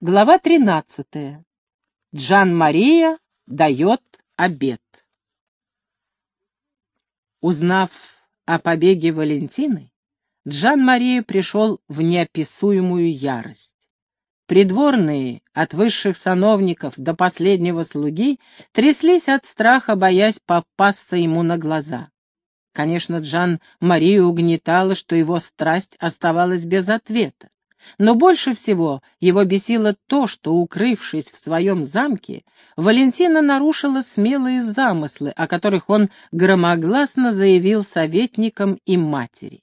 Глава 13. Джан-Мария дает обед. Узнав о побеге Валентины, Джан-Мария пришел в неописуемую ярость. Придворные, от высших сановников до последнего слуги, тряслись от страха, боясь попасться ему на глаза. Конечно, Джан-Марию угнетало, что его страсть оставалась без ответа. Но больше всего его бесило то, что, укрывшись в своем замке, Валентина нарушила смелые замыслы, о которых он громогласно заявил советникам и матери.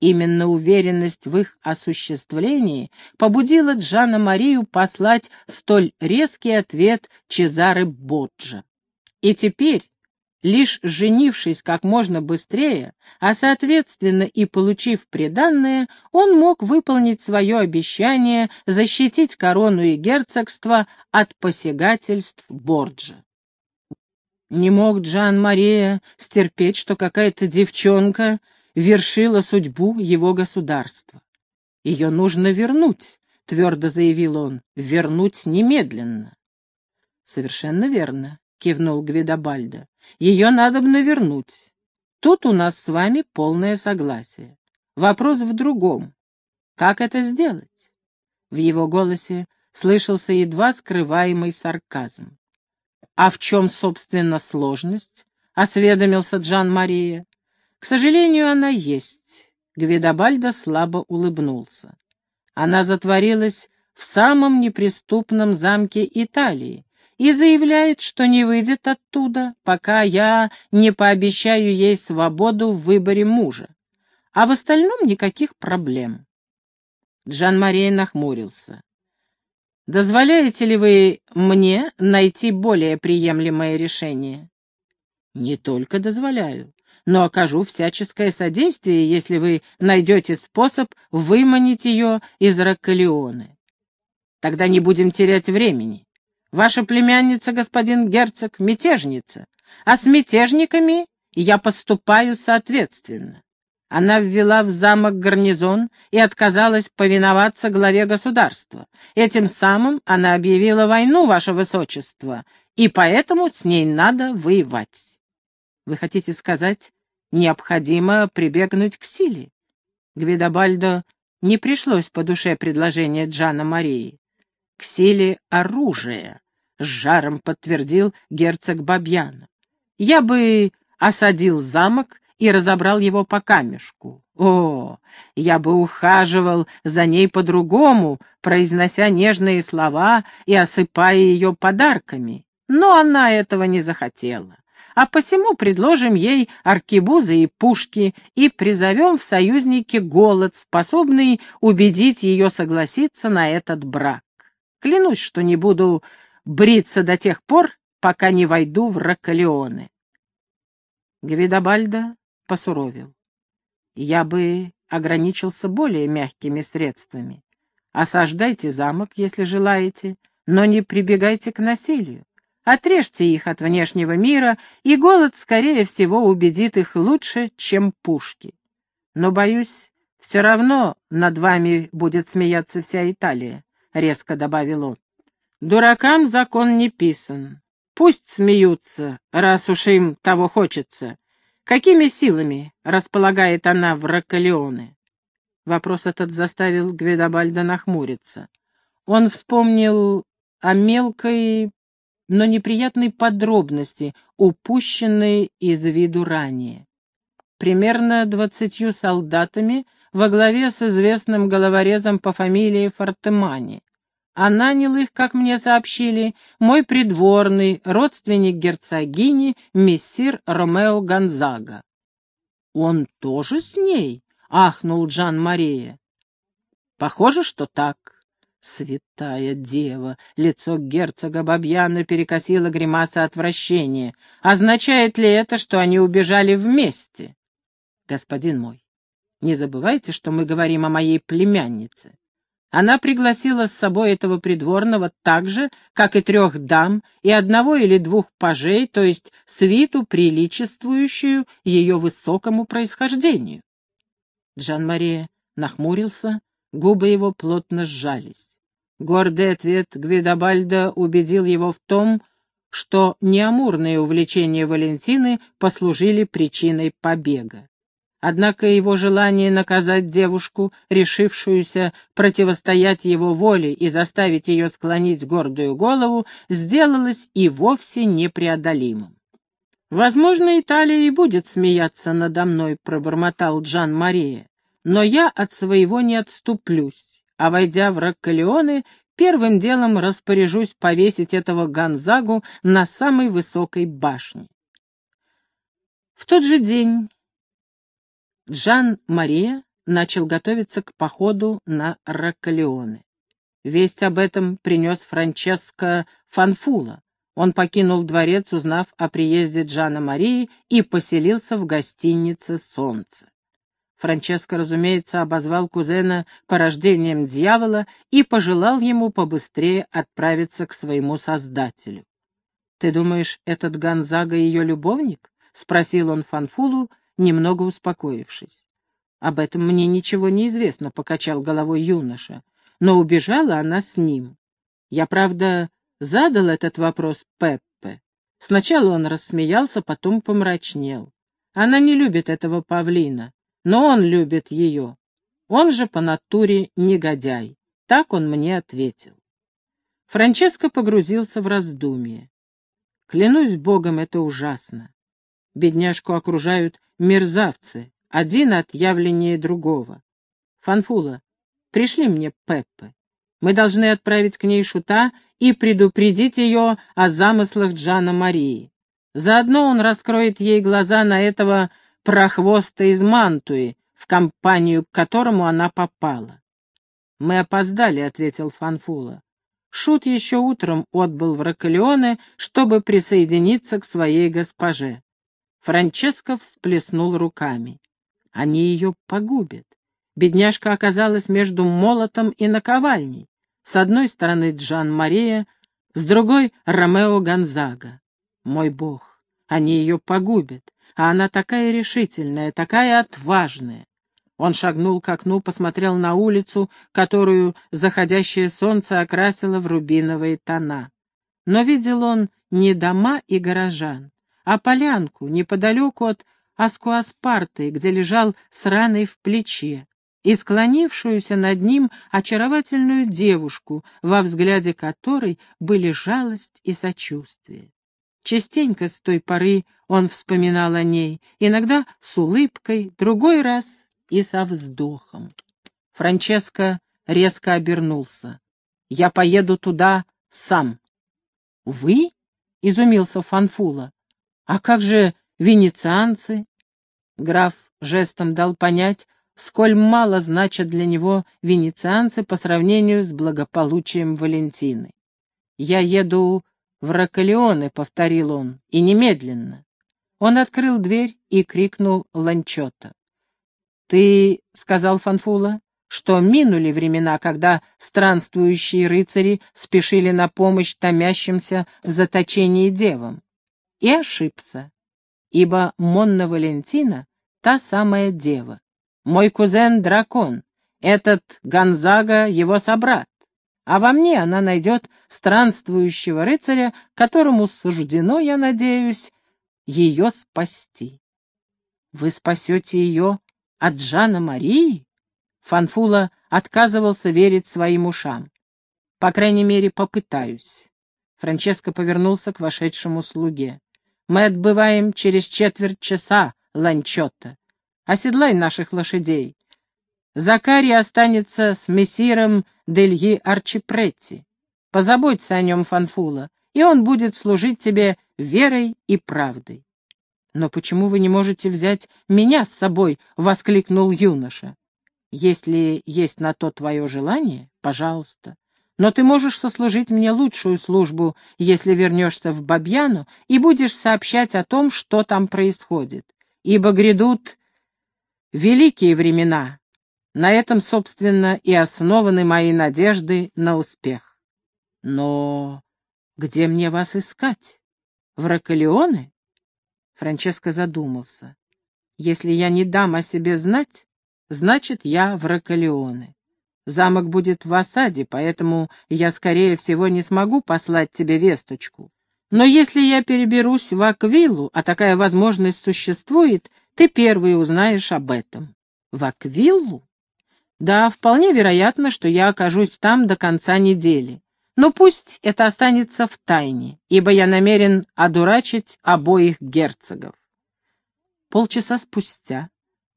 Именно уверенность в их осуществлении побудила Джана Марию послать столь резкий ответ Чезары Боджа. И теперь, Лишь женившись как можно быстрее, а соответственно и получив приданное, он мог выполнить свое обещание защитить корону и герцогство от посягательств Борджа. Не мог Джан-Мария стерпеть, что какая-то девчонка вершила судьбу его государства. Ее нужно вернуть, — твердо заявил он, — вернуть немедленно. Совершенно верно кивнул Гвидобальдо. Ее надо бы навернуть. Тут у нас с вами полное согласие. Вопрос в другом. Как это сделать? В его голосе слышался едва скрываемый сарказм. «А в чем, собственно, сложность?» — осведомился Джан-Мария. «К сожалению, она есть». Гвидобальдо слабо улыбнулся. Она затворилась в самом неприступном замке Италии, и заявляет, что не выйдет оттуда, пока я не пообещаю ей свободу в выборе мужа. А в остальном никаких проблем. Джан-Мария нахмурился. «Дозволяете ли вы мне найти более приемлемое решение?» «Не только дозволяю, но окажу всяческое содействие, если вы найдете способ выманить ее из Роккалеоны. Тогда не будем терять времени. Ваша племянница, господин герцог, мятежница, а с мятежниками я поступаю соответственно. Она ввела в замок гарнизон и отказалась повиноваться главе государства. Этим самым она объявила войну, ваше высочество, и поэтому с ней надо воевать. Вы хотите сказать, необходимо прибегнуть к силе? Гвидобальдо не пришлось по душе предложение Джана Марии. К силе оружия, с жаром подтвердил герцог Бабьяна. Я бы осадил замок и разобрал его по камешку. О, я бы ухаживал за ней по-другому, произнося нежные слова и осыпая ее подарками. Но она этого не захотела. А посему предложим ей аркебузы и пушки и призовем в союзники голод, способный убедить ее согласиться на этот брак. Клянусь, что не буду бриться до тех пор, пока не войду в Роккалеоне. Гвидобальдо посуровил. Я бы ограничился более мягкими средствами. Осаждайте замок, если желаете, но не прибегайте к насилию. Отрежьте их от внешнего мира, и голод, скорее всего, убедит их лучше, чем пушки. Но, боюсь, все равно над вами будет смеяться вся Италия, — резко добавил он. Дуракам закон не писан. Пусть смеются, раз уж им того хочется. Какими силами располагает она в Роккалеоне? Вопрос этот заставил Гведобальда нахмуриться. Он вспомнил о мелкой, но неприятной подробности, упущенной из виду ранее. Примерно двадцатью солдатами во главе с известным головорезом по фамилии Фортемани а нанял их, как мне сообщили, мой придворный, родственник герцогини, мессир Ромео Гонзага. «Он тоже с ней?» — ахнул Джан-Мария. «Похоже, что так». Святая дева! Лицо герцога Бабьяна перекосило гримаса отвращения. Означает ли это, что они убежали вместе? Господин мой, не забывайте, что мы говорим о моей племяннице. Она пригласила с собой этого придворного так же, как и трех дам и одного или двух пажей, то есть свиту, приличествующую ее высокому происхождению. Джан-Мария нахмурился, губы его плотно сжались. Гордый ответ Гвидобальда убедил его в том, что неамурные увлечения Валентины послужили причиной побега. Однако его желание наказать девушку, решившуюся противостоять его воле и заставить ее склонить гордую голову, сделалось и вовсе непреодолимым. «Возможно, Италия и будет смеяться надо мной», — пробормотал Джан Мария, «но я от своего не отступлюсь, а, войдя в Роккалеоне, первым делом распоряжусь повесить этого Гонзагу на самой высокой башне». В тот же день Джан-Мария начал готовиться к походу на Роккалеоне. Весть об этом принес Франческо Фанфула. Он покинул дворец, узнав о приезде Джана Марии, и поселился в гостинице «Солнце». Франческо, разумеется, обозвал кузена порождением дьявола и пожелал ему побыстрее отправиться к своему создателю. «Ты думаешь, этот Гонзага ее любовник?» — спросил он Фанфулу, немного успокоившись. «Об этом мне ничего не известно», — покачал головой юноша. «Но убежала она с ним. Я, правда, задал этот вопрос Пеппе. Сначала он рассмеялся, потом помрачнел. Она не любит этого павлина, но он любит ее. Он же по натуре негодяй. Так он мне ответил. Франческо погрузился в раздумье. Клянусь богом, это ужасно. Бедняжку окружают мерзавцы, один отъявленнее другого. Фанфула, пришли мне Пеппе. Мы должны отправить к ней шута и предупредить ее о замыслах Джана Марии. Заодно он раскроет ей глаза на этого прохвоста из Мантуи, в компанию к которому она попала. «Мы опоздали», — ответил Фанфула. Шут еще утром отбыл в Рокалеоне, чтобы присоединиться к своей госпоже. Франческо всплеснул руками. Они ее погубят. Бедняжка оказалась между молотом и наковальней. С одной стороны Джан Мария, с другой — Ромео Гонзага. Мой бог, они ее погубят, а она такая решительная, такая отважная. Он шагнул к окну, посмотрел на улицу, которую заходящее солнце окрасило в рубиновые тона. Но видел он не дома и горожан, а полянку неподалеку от Аскуаспарты, где лежал с раной в плече, и склонившуюся над ним очаровательную девушку, во взгляде которой были жалость и сочувствие. Частенько с той поры он вспоминал о ней, иногда с улыбкой, другой раз и со вздохом. Франческо резко обернулся. «Я поеду туда сам». «Вы?» — изумился Фанфула. «А как же венецианцы?» Граф жестом дал понять, сколь мало значат для него венецианцы по сравнению с благополучием Валентины. «Я еду в Рокалеоне», — повторил он, — «и немедленно». Он открыл дверь и крикнул Ланчота. «Ты, — сказал Фанфула, — что минули времена, когда странствующие рыцари спешили на помощь томящимся в заточении девам и ошибся, ибо Монна Валентина — та самая дева. Мой кузен — дракон, этот Гонзага — его собрат, а во мне она найдет странствующего рыцаря, которому суждено, я надеюсь, ее спасти. Вы спасете ее от Жана Марии? Фанфула отказывался верить своим ушам. По крайней мере, попытаюсь. Франческо повернулся к вошедшему слуге. Мы отбываем через четверть часа, Ланчотто. Оседлай наших лошадей. Закарий останется с мессиром Дельи Арчипретти. Позаботься о нем, Фанфула, и он будет служить тебе верой и правдой. «Но почему вы не можете взять меня с собой?» — воскликнул юноша. «Если есть на то твое желание, пожалуйста но ты можешь сослужить мне лучшую службу, если вернешься в Бабьяну и будешь сообщать о том, что там происходит. Ибо грядут великие времена. На этом, собственно, и основаны мои надежды на успех. Но где мне вас искать? В Рокалеоне? Франческо задумался. Если я не дам о себе знать, значит, я в Рокалеоне. Замок будет в осаде, поэтому я, скорее всего, не смогу послать тебе весточку. Но если я переберусь в Аквилу, а такая возможность существует, ты первый узнаешь об этом. В Аквиллу? Да, вполне вероятно, что я окажусь там до конца недели. Но пусть это останется в тайне, ибо я намерен одурачить обоих герцогов. Полчаса спустя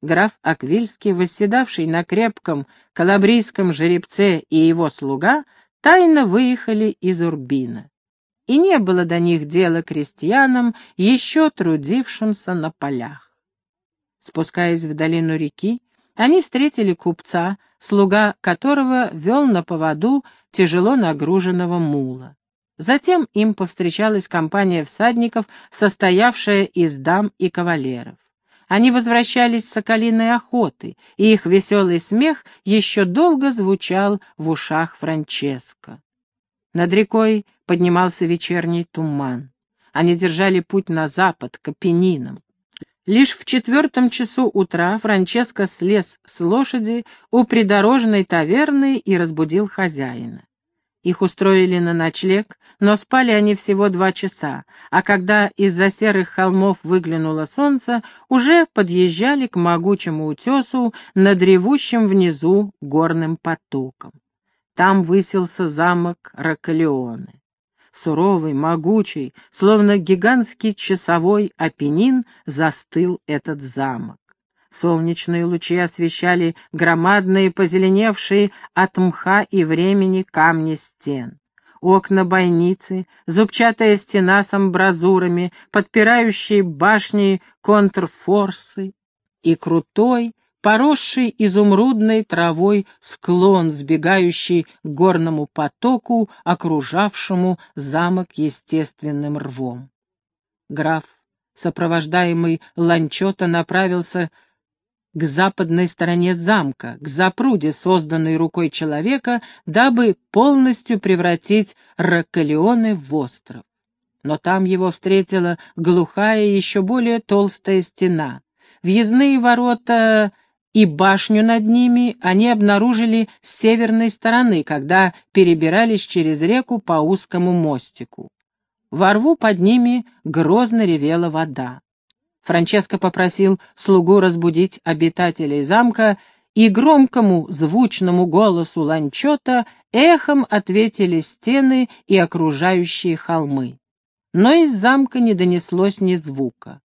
граф Аквильский, восседавший на крепком калабрийском жеребце и его слуга, тайно выехали из Урбина. И не было до них дела крестьянам, еще трудившимся на полях. Спускаясь в долину реки, они встретили купца, слуга которого вел на поводу тяжело нагруженного мула. Затем им повстречалась компания всадников, состоявшая из дам и кавалеров. Они возвращались с соколиной охоты, и их веселый смех еще долго звучал в ушах Франческо. Над рекой поднимался вечерний туман. Они держали путь на запад, к Апеннинам. Лишь в четвертом часу утра Франческо слез с лошади у придорожной таверны и разбудил хозяина. Их устроили на ночлег, но спали они всего два часа, а когда из-за серых холмов выглянуло солнце, уже подъезжали к могучему утесу над ревущим внизу горным потоком. Там высился замок Рокалеоне. Суровый, могучий, словно гигантский часовой Апеннин застыл этот замок. Солнечные лучи освещали громадные, позеленевшие от мха и времени камни стен. Окна бойницы, зубчатая стена с амбразурами, подпирающие башни контрфорсы и крутой, поросший изумрудной травой склон, сбегающий к горному потоку, окружавшему замок естественным рвом. Граф, сопровождаемый Ланчота, направился к западной стороне замка, к запруде, созданной рукой человека, дабы полностью превратить Роккалеоне в остров. Но там его встретила глухая, еще более толстая стена. Въездные ворота и башню над ними они обнаружили с северной стороны, когда перебирались через реку по узкому мостику. Во рву под ними грозно ревела вода. Франческо попросил слугу разбудить обитателей замка, и громкому звучному голосу ланчота эхом ответили стены и окружающие холмы. Но из замка не донеслось ни звука.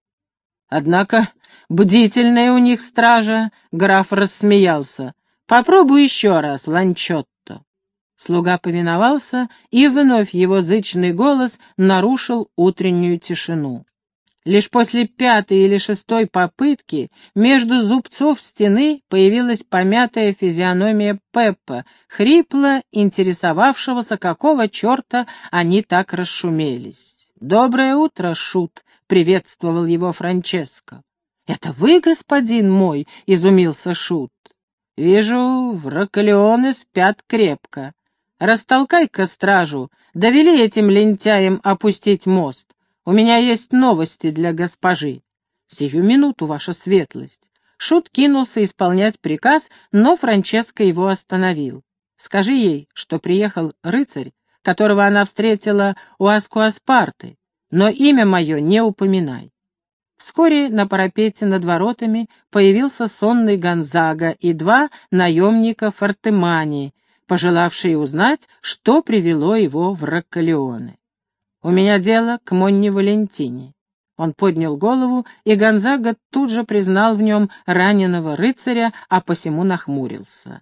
Однако бдительная у них стража, граф рассмеялся. «Попробуй еще раз, ланчотто». Слуга повиновался, и вновь его зычный голос нарушил утреннюю тишину. Лишь после пятой или шестой попытки между зубцов стены появилась помятая физиономия Пеппа, хрипло интересовавшегося, какого черта они так расшумелись. «Доброе утро, Шут!» — приветствовал его Франческо. «Это вы, господин мой?» — изумился Шут. «Вижу, в спят крепко. Растолкай-ка стражу, довели этим лентяям опустить мост. У меня есть новости для госпожи. Сию минуту, ваша светлость. Шут кинулся исполнять приказ, но Франческо его остановил. Скажи ей, что приехал рыцарь, которого она встретила у Аскуаспарты, но имя мое не упоминай. Вскоре на парапете над воротами появился сонный Гонзага и два наемника Фортемани, пожелавшие узнать, что привело его в Роккалеоне. «У меня дело к Монне Валентине». Он поднял голову, и Гонзага тут же признал в нем раненого рыцаря, а посему нахмурился.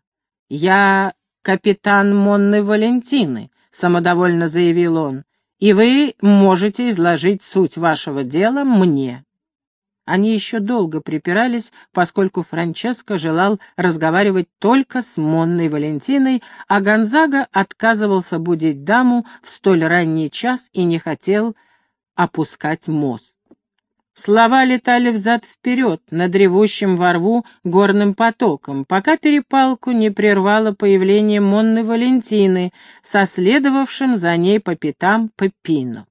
«Я капитан Монны Валентины», — самодовольно заявил он, — «и вы можете изложить суть вашего дела мне». Они еще долго припирались, поскольку Франческо желал разговаривать только с Монной Валентиной, а Гонзага отказывался будить даму в столь ранний час и не хотел опускать мост. Слова летали взад-вперед, над ревущим во рву горным потоком, пока перепалку не прервало появление Монны Валентины, со следовавшим за ней по пятам Пеппино.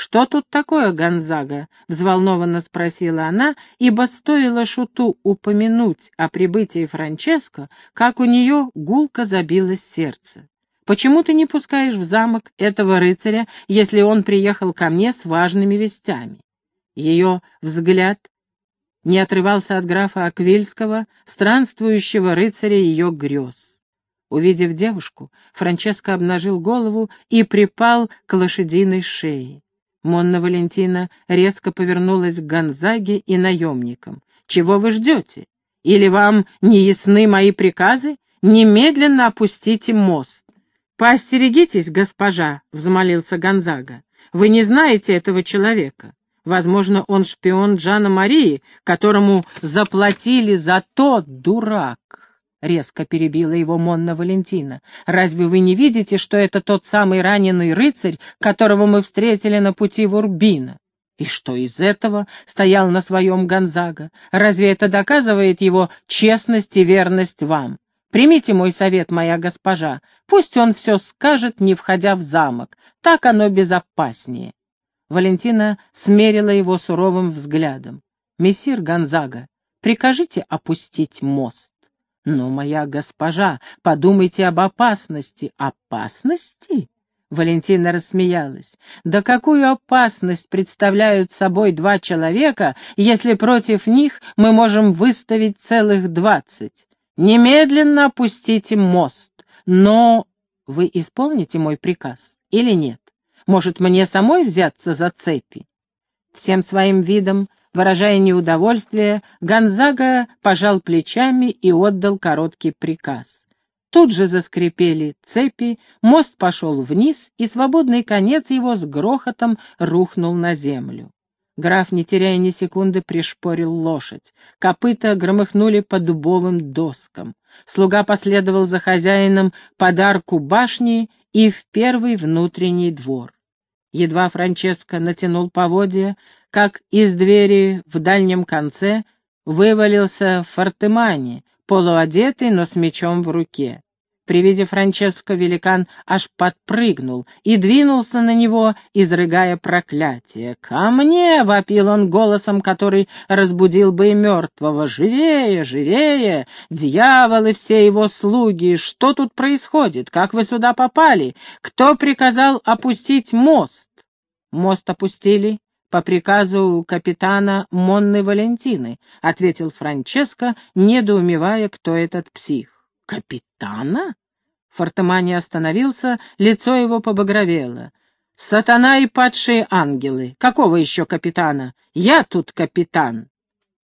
«Что тут такое, Гонзага?» — взволнованно спросила она, ибо стоило Шуту упомянуть о прибытии Франческо, как у нее гулко забилось сердце. «Почему ты не пускаешь в замок этого рыцаря, если он приехал ко мне с важными вестями?» Ее взгляд не отрывался от графа Аквильского, странствующего рыцаря ее грез. Увидев девушку, Франческо обнажил голову и припал к лошадиной шее. Монна Валентина резко повернулась к Гонзаге и наемникам. «Чего вы ждете? Или вам не ясны мои приказы? Немедленно опустите мост!» «Поостерегитесь, госпожа!» — взмолился Гонзага. «Вы не знаете этого человека. Возможно, он шпион Джана Марии, которому заплатили за то, дурак!» — резко перебила его Монна Валентина. «Разве вы не видите, что это тот самый раненый рыцарь, которого мы встретили на пути в Урбино?» «И что из этого?» — стоял на своем Гонзага. «Разве это доказывает его честность и верность вам? Примите мой совет, моя госпожа. Пусть он все скажет, не входя в замок. Так оно безопаснее». Валентина смерила его суровым взглядом. «Мессир Гонзага, прикажите опустить мост». «Но, моя госпожа, подумайте об опасности». «Опасности?» Валентина рассмеялась. «Да какую опасность представляют собой два человека, если против них мы можем выставить целых двадцать? Немедленно опустите мост. Но вы исполните мой приказ или нет? Может, мне самой взяться за цепи?» Всем своим видом Выражая неудовольствие, Гонзага пожал плечами и отдал короткий приказ. Тут же заскрипели цепи, мост пошел вниз, и свободный конец его с грохотом рухнул на землю. Граф, не теряя ни секунды, пришпорил лошадь. Копыта громыхнули по дубовым доскам. Слуга последовал за хозяином подарку башни и в первый внутренний двор. Едва Франческо натянул поводья, как из двери в дальнем конце вывалился Фортемани, полуодетый, но с мечом в руке. При виде Франческо великан аж подпрыгнул и двинулся на него, изрыгая проклятие. «Ко мне!» — вопил он голосом, который разбудил бы и мертвого. «Живее, живее! Дьяволы все его слуги! Что тут происходит? Как вы сюда попали? Кто приказал опустить мост?» «Мост опустили по приказу капитана Монны Валентины», — ответил Франческо, недоумевая, кто этот псих. «Капитана?» Фортемани остановился, лицо его побагровело. «Сатана и падшие ангелы! Какого еще капитана? Я тут капитан!»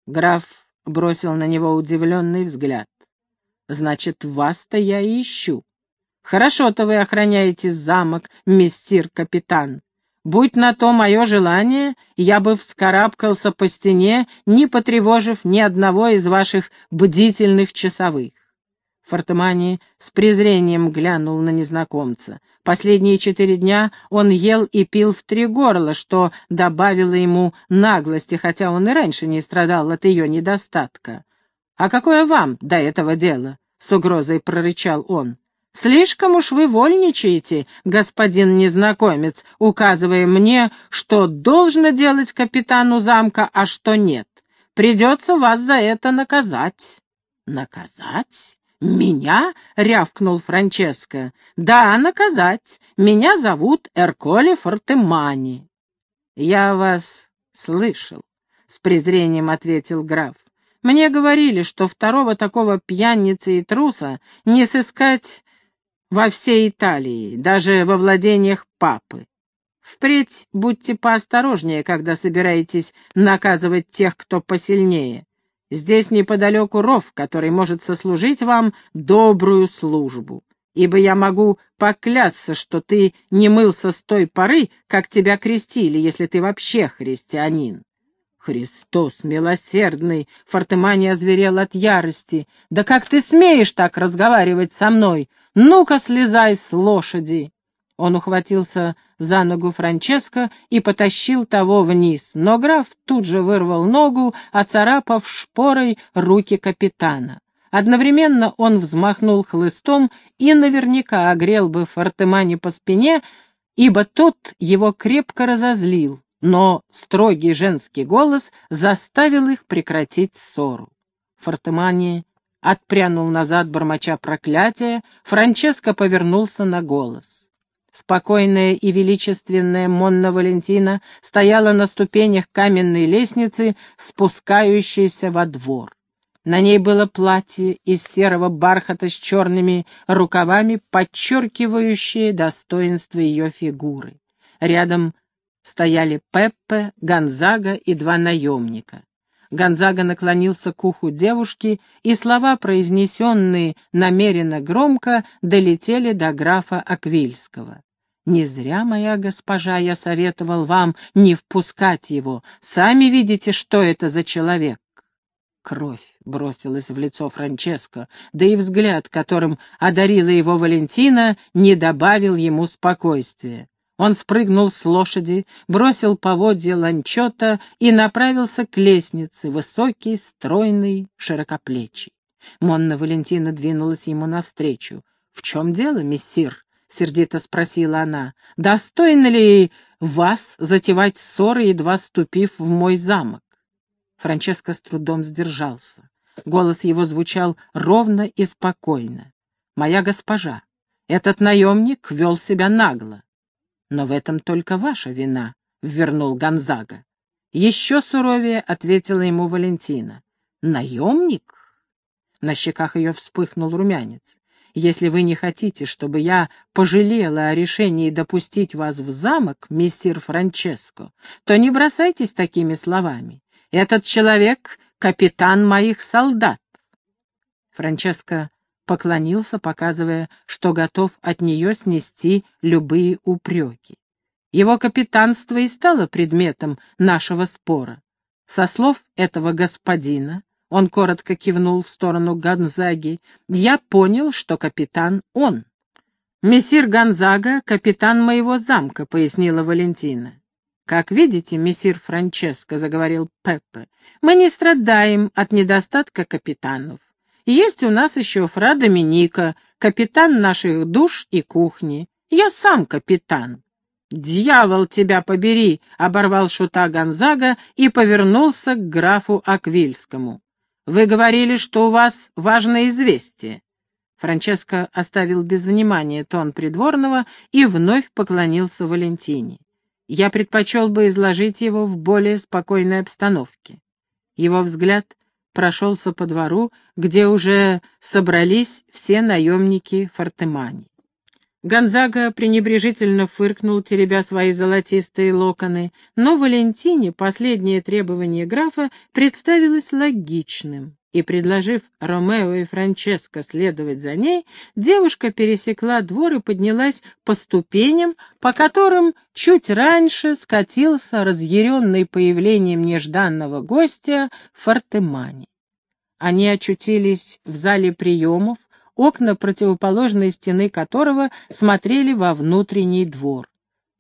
Граф бросил на него удивленный взгляд. «Значит, вас-то я и ищу. Хорошо-то вы охраняете замок, мистер капитан. Будь на то мое желание, я бы вскарабкался по стене, не потревожив ни одного из ваших бдительных часовых. Фортемани с презрением глянул на незнакомца. Последние четыре дня он ел и пил в три горла, что добавило ему наглости, хотя он и раньше не страдал от ее недостатка. «А какое вам до этого дело?» — с угрозой прорычал он. Слишком уж вы вольничаете, господин незнакомец, указывая мне, что должно делать капитану замка, а что нет. Придется вас за это наказать. Наказать? Меня? — рявкнул Франческо. Да, наказать. Меня зовут Эрколе Фортемани. Я вас слышал, — с презрением ответил граф. Мне говорили, что второго такого пьяницы и труса не сыскать во всей Италии, даже во владениях папы. Впредь будьте поосторожнее, когда собираетесь наказывать тех, кто посильнее. Здесь неподалеку ров, который может сослужить вам добрую службу. Ибо я могу поклясться, что ты не мылся с той поры, как тебя крестили, если ты вообще христианин. Христос милосердный! Фортемани озверел от ярости. Да как ты смеешь так разговаривать со мной? Ну-ка, слезай с лошади!» Он ухватился за ногу Франческо и потащил того вниз, но граф тут же вырвал ногу, оцарапав шпорой руки капитана. Одновременно он взмахнул хлыстом и наверняка огрел бы Фортемани по спине, ибо тот его крепко разозлил, но строгий женский голос заставил их прекратить ссору. Фортемани отпрянул назад, бормоча проклятия, Франческо повернулся на голос. Спокойная и величественная Монна Валентина стояла на ступенях каменной лестницы, спускающейся во двор. На ней было платье из серого бархата с черными рукавами, подчеркивающее достоинство ее фигуры. Рядом стояли Пеппе, Гонзага и два наемника. Гонзага наклонился к уху девушки, и слова, произнесенные намеренно громко, долетели до графа Аквильского. «Не зря, моя госпожа, я советовал вам не впускать его. Сами видите, что это за человек». Кровь бросилась в лицо Франческо, да и взгляд, которым одарила его Валентина, не добавил ему спокойствия. Он спрыгнул с лошади, бросил поводья ланчета и направился к лестнице, высокий, стройный, широкоплечий. Монна Валентина двинулась ему навстречу. «В чем дело, мессир?» — сердито спросила она. «Достойно ли вас затевать ссоры, едва ступив в мой замок?» Франческо с трудом сдержался. Голос его звучал ровно и спокойно. «Моя госпожа, этот наемник вел себя нагло. «Но в этом только ваша вина», — ввернул Гонзага. Еще суровее ответила ему Валентина. «Наемник?» На щеках ее вспыхнул румянец. «Если вы не хотите, чтобы я пожалела о решении допустить вас в замок, мистер Франческо, то не бросайтесь такими словами. Этот человек — капитан моих солдат». Франческо поклонился, показывая, что готов от нее снести любые упреки. Его капитанство и стало предметом нашего спора. Со слов этого господина, он коротко кивнул в сторону Гонзаги, я понял, что капитан он. «Мессир Гонзага — капитан моего замка», — пояснила Валентина. «Как видите, мессир Франческо», — заговорил Пеппе, — «мы не страдаем от недостатка капитанов. Есть у нас еще фра Доминика, капитан наших душ и кухни. Я сам капитан. «Дьявол тебя побери!» — оборвал шута Гонзага и повернулся к графу Аквильскому. «Вы говорили, что у вас важное известие». Франческо оставил без внимания тон придворного и вновь поклонился Валентине. «Я предпочел бы изложить его в более спокойной обстановке». Его взгляд прошелся по двору, где уже собрались все наемники Фортемани. Гонзага пренебрежительно фыркнул, теребя свои золотистые локоны, но Валентине последнее требование графа представилось логичным, и, предложив Ромео и Франческо следовать за ней, девушка пересекла двор и поднялась по ступеням, по которым чуть раньше скатился разъяренный появлением нежданного гостя Фортемани. Они очутились в зале приемов, окна противоположной стены которого смотрели во внутренний двор.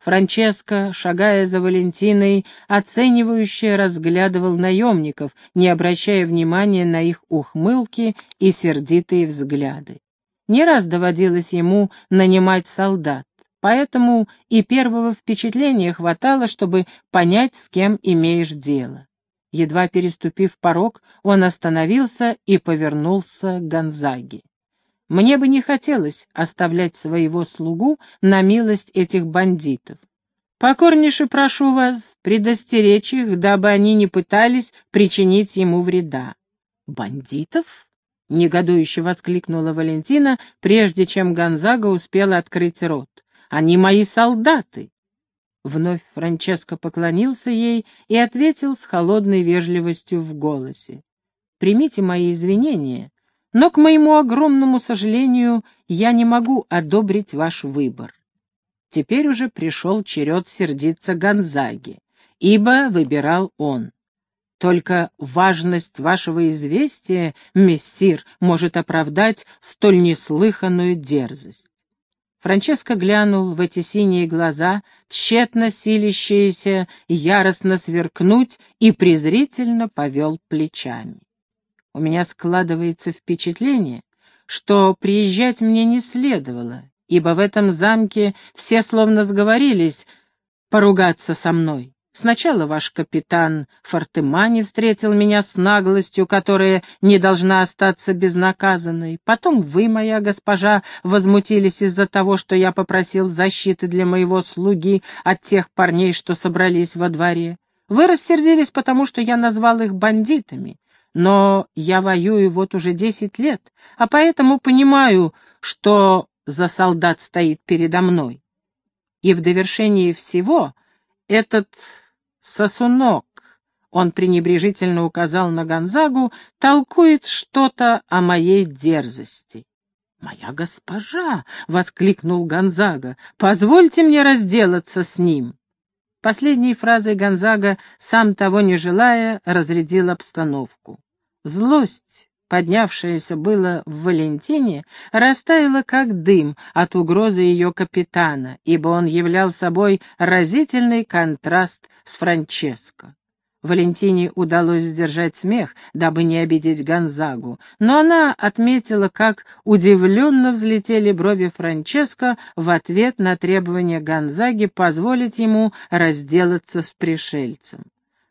Франческо, шагая за Валентиной, оценивающе разглядывал наемников, не обращая внимания на их ухмылки и сердитые взгляды. Не раз доводилось ему нанимать солдат, поэтому и первого впечатления хватало, чтобы понять, с кем имеешь дело. Едва переступив порог, он остановился и повернулся к Гонзаге. Мне бы не хотелось оставлять своего слугу на милость этих бандитов. Покорнейше прошу вас предостеречь их, дабы они не пытались причинить ему вреда. Бандитов? — негодующе воскликнула Валентина, прежде чем Гонзага успела открыть рот. «Они мои солдаты!» Вновь Франческо поклонился ей и ответил с холодной вежливостью в голосе. «Примите мои извинения, но, к моему огромному сожалению, я не могу одобрить ваш выбор. Теперь уже пришел черед сердиться Гонзаге, ибо выбирал он. Только важность вашего известия, мессир, может оправдать столь неслыханную дерзость. Франческо глянул в эти синие глаза, тщетно силящиеся яростно сверкнуть, и презрительно повел плечами. У меня складывается впечатление, что приезжать мне не следовало, ибо в этом замке все словно сговорились поругаться со мной. Сначала ваш капитан Фортемани встретил меня с наглостью, которая не должна остаться безнаказанной. Потом вы, моя госпожа, возмутились из-за того, что я попросил защиты для моего слуги от тех парней, что собрались во дворе. Вы рассердились, потому что я назвал их бандитами. Но я воюю вот уже десять лет, а поэтому понимаю, что за солдат стоит передо мной. И в довершении всего этот сосунок, он пренебрежительно указал на Гонзагу, толкует что-то о моей дерзости. «Моя госпожа!» — воскликнул Гонзага. «Позвольте мне разделаться с ним!» Последней фразой Гонзага, сам того не желая, разрядил обстановку. Злость, поднявшаяся было в Валентине, растаяла как дым от угрозы ее капитана, ибо он являл собой разительный контраст с Франческо. Валентине удалось сдержать смех, дабы не обидеть Гонзагу, но она отметила, как удивленно взлетели брови Франческо в ответ на требование Гонзаги позволить ему разделаться с пришельцем.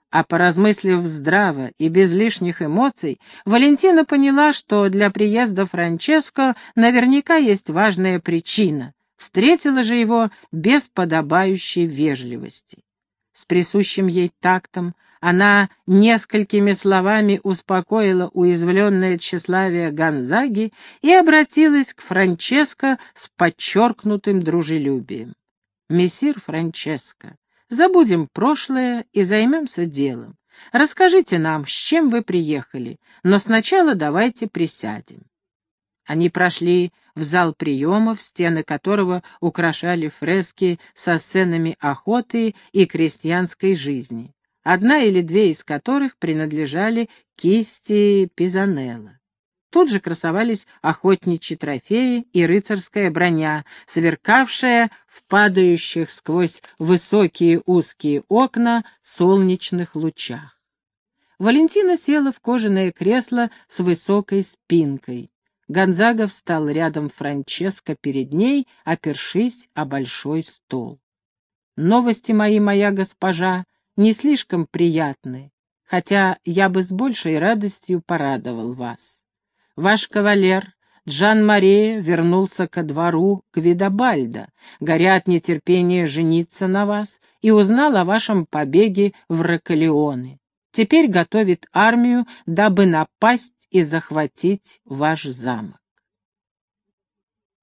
А поразмыслив здраво и без лишних эмоций, Валентина поняла, что для приезда Франческо наверняка есть важная причина. Встретила же его без подобающей вежливости. С присущим ей тактом она несколькими словами успокоила уязвленное тщеславие Гонзаги и обратилась к Франческо с подчеркнутым дружелюбием. «Мессир Франческо, забудем прошлое и займемся делом. Расскажите нам, с чем вы приехали, но сначала давайте присядем». Они прошли в зал приемов, стены которого украшали фрески со сценами охоты и крестьянской жизни одна или две из которых принадлежали кисти Пизанелла. Тут же красовались охотничьи трофеи и рыцарская броня, сверкавшая в падающих сквозь высокие узкие окна солнечных лучах. Валентина села в кожаное кресло с высокой спинкой. Гонзага встал рядом Франческо перед ней, опершись о большой стол. «Новости мои, моя госпожа, не слишком приятны, хотя я бы с большей радостью порадовал вас. Ваш кавалер Джан Мария вернулся ко двору Квидобальда, горя от нетерпения жениться на вас, и узнал о вашем побеге в Рокалеоне. Теперь готовит армию, дабы напасть и захватить ваш замок.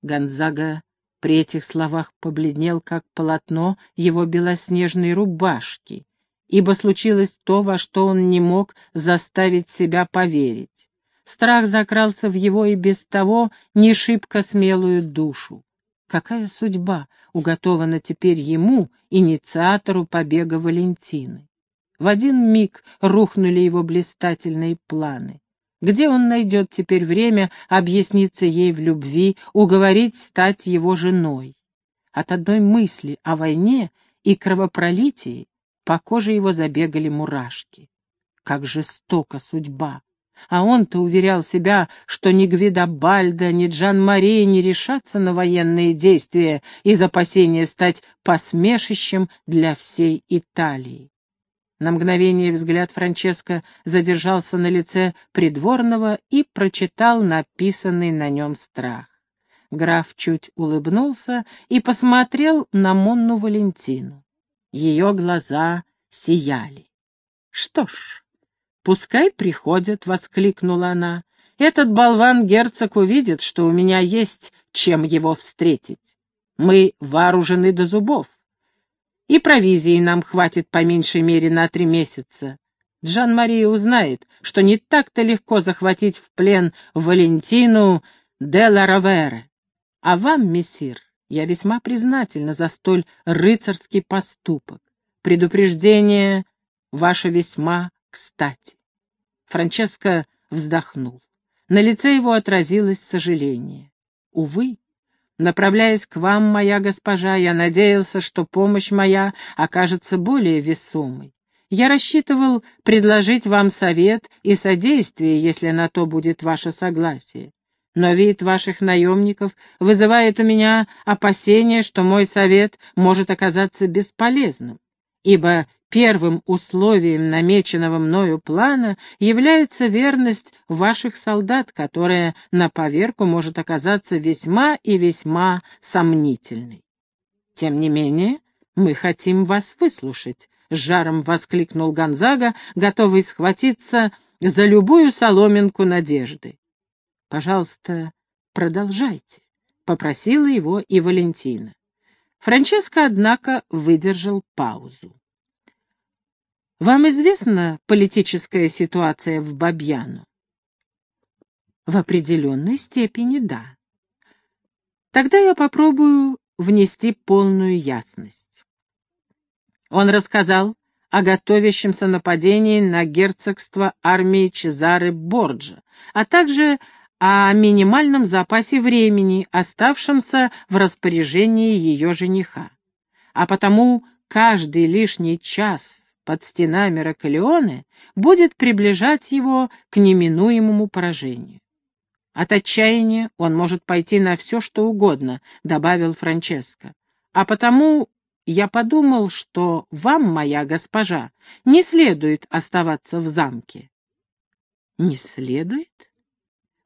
Гонзага при этих словах побледнел, как полотно его белоснежной рубашки, ибо случилось то, во что он не мог заставить себя поверить. Страх закрался в его и без того не шибко смелую душу. Какая судьба уготована теперь ему, инициатору побега Валентины? В один миг рухнули его блистательные планы. Где он найдет теперь время объясниться ей в любви, уговорить стать его женой? От одной мысли о войне и кровопролитии по коже его забегали мурашки. Как жестока судьба! А он-то уверял себя, что ни Гвидобальдо, ни Джан-Мария не решатся на военные действия из опасения стать посмешищем для всей Италии. На мгновение взгляд Франческо задержался на лице придворного и прочитал написанный на нем страх. Граф чуть улыбнулся и посмотрел на Монну Валентину. Ее глаза сияли. «Что ж, пускай приходят», — воскликнула она. «Этот болван-герцог увидит, что у меня есть чем его встретить. Мы вооружены до зубов. И провизии нам хватит по меньшей мере на три месяца. Джан-Мария узнает, что не так-то легко захватить в плен Валентину де ла Равере. А вам, мессир, я весьма признательна за столь рыцарский поступок. Предупреждение ваше весьма кстати. Франческо вздохнул. На лице его отразилось сожаление. Увы, направляясь к вам, моя госпожа, я надеялся, что помощь моя окажется более весомой. Я рассчитывал предложить вам совет и содействие, если на то будет ваше согласие. Но вид ваших наемников вызывает у меня опасение, что мой совет может оказаться бесполезным, ибо первым условием намеченного мною плана является верность ваших солдат, которая на поверку может оказаться весьма и весьма сомнительной. Тем не менее, мы хотим вас выслушать, — с жаром воскликнул Гонзага, готовый схватиться за любую соломинку надежды. «Пожалуйста, продолжайте», — попросила его и Валентина. Франческо, однако, выдержал паузу. «Вам известна политическая ситуация в Бабьяну?» «В определенной степени да. Тогда я попробую внести полную ясность. Он рассказал о готовящемся нападении на герцогство армии Чезары Борджа, а также о минимальном запасе времени, оставшемся в распоряжении ее жениха. А потому каждый лишний час под стенами Рокалеоне будет приближать его к неминуемому поражению. От отчаяния он может пойти на все, что угодно, — добавил Франческо. А потому я подумал, что вам, моя госпожа, не следует оставаться в замке. — Не следует?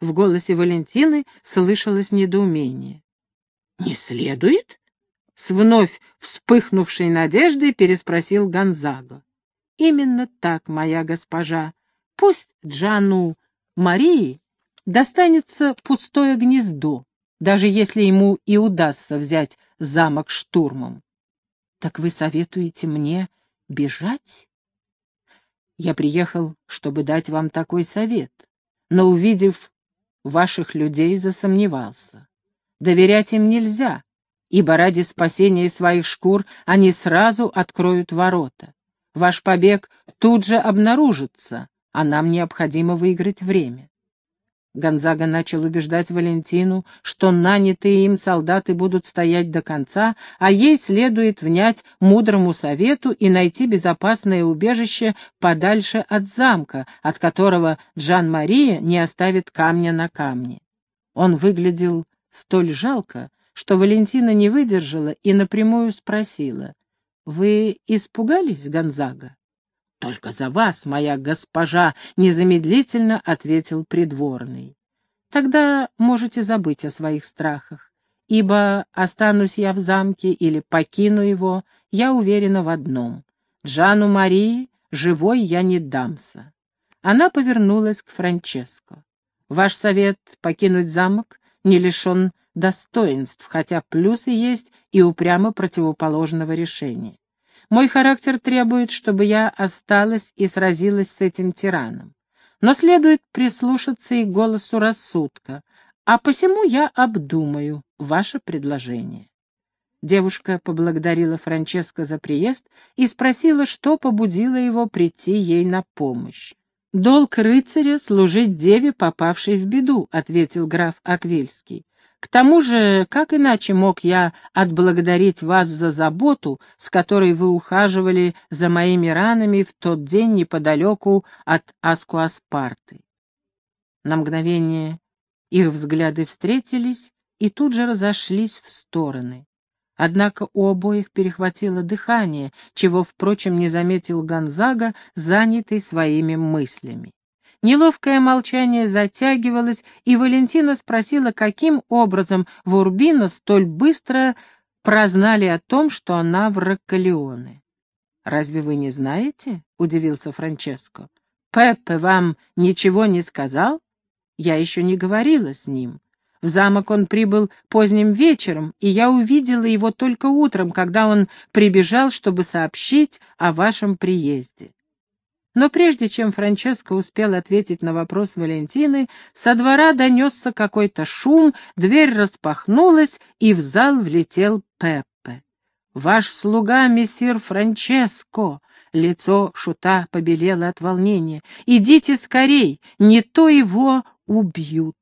В голосе Валентины слышалось недоумение. — Не следует? — с вновь вспыхнувшей надеждой переспросил Гонзаго. — Именно так, моя госпожа. Пусть Джану Марии достанется пустое гнездо, даже если ему и удастся взять замок штурмом. Так вы советуете мне бежать? Я приехал, чтобы дать вам такой совет, но, увидев ваших людей, засомневался. Доверять им нельзя, ибо ради спасения своих шкур они сразу откроют ворота. Ваш побег тут же обнаружится, а нам необходимо выиграть время. Гонзага начал убеждать Валентину, что нанятые им солдаты будут стоять до конца, а ей следует внять мудрому совету и найти безопасное убежище подальше от замка, от которого Джан-Мария не оставит камня на камне. Он выглядел столь жалко, что Валентина не выдержала и напрямую спросила, «Вы испугались, Гонзага?» «Только за вас, моя госпожа!» — незамедлительно ответил придворный. «Тогда можете забыть о своих страхах, ибо останусь я в замке или покину его, я уверена в одном. Джану Марии живой я не дамся». Она повернулась к Франческо. «Ваш совет покинуть замок не лишен достоинств, хотя плюсы есть и упрямо противоположного решения. Мой характер требует, чтобы я осталась и сразилась с этим тираном. Но следует прислушаться и голосу рассудка, а посему я обдумаю ваше предложение. Девушка поблагодарила Франческо за приезд и спросила, что побудило его прийти ей на помощь. «Долг рыцаря — служить деве, попавшей в беду», — ответил граф Аквельский. К тому же, как иначе мог я отблагодарить вас за заботу, с которой вы ухаживали за моими ранами в тот день неподалеку от Аскуаспарты? На мгновение их взгляды встретились и тут же разошлись в стороны. Однако у обоих перехватило дыхание, чего, впрочем, не заметил Гонзага, занятый своими мыслями. Неловкое молчание затягивалось, и Валентина спросила, каким образом в Урбино столь быстро прознали о том, что она в Роккалеоне. «Разве вы не знаете?» — удивился Франческо. «Пеппе вам ничего не сказал? Я еще не говорила с ним. В замок он прибыл поздним вечером, и я увидела его только утром, когда он прибежал, чтобы сообщить о вашем приезде. Но прежде чем Франческо успел ответить на вопрос Валентины, со двора донесся какой-то шум, дверь распахнулась, и в зал влетел Пеппе. «Ваш слуга, мессир Франческо!» Лицо шута побелело от волнения. «Идите скорей, не то его убьют!»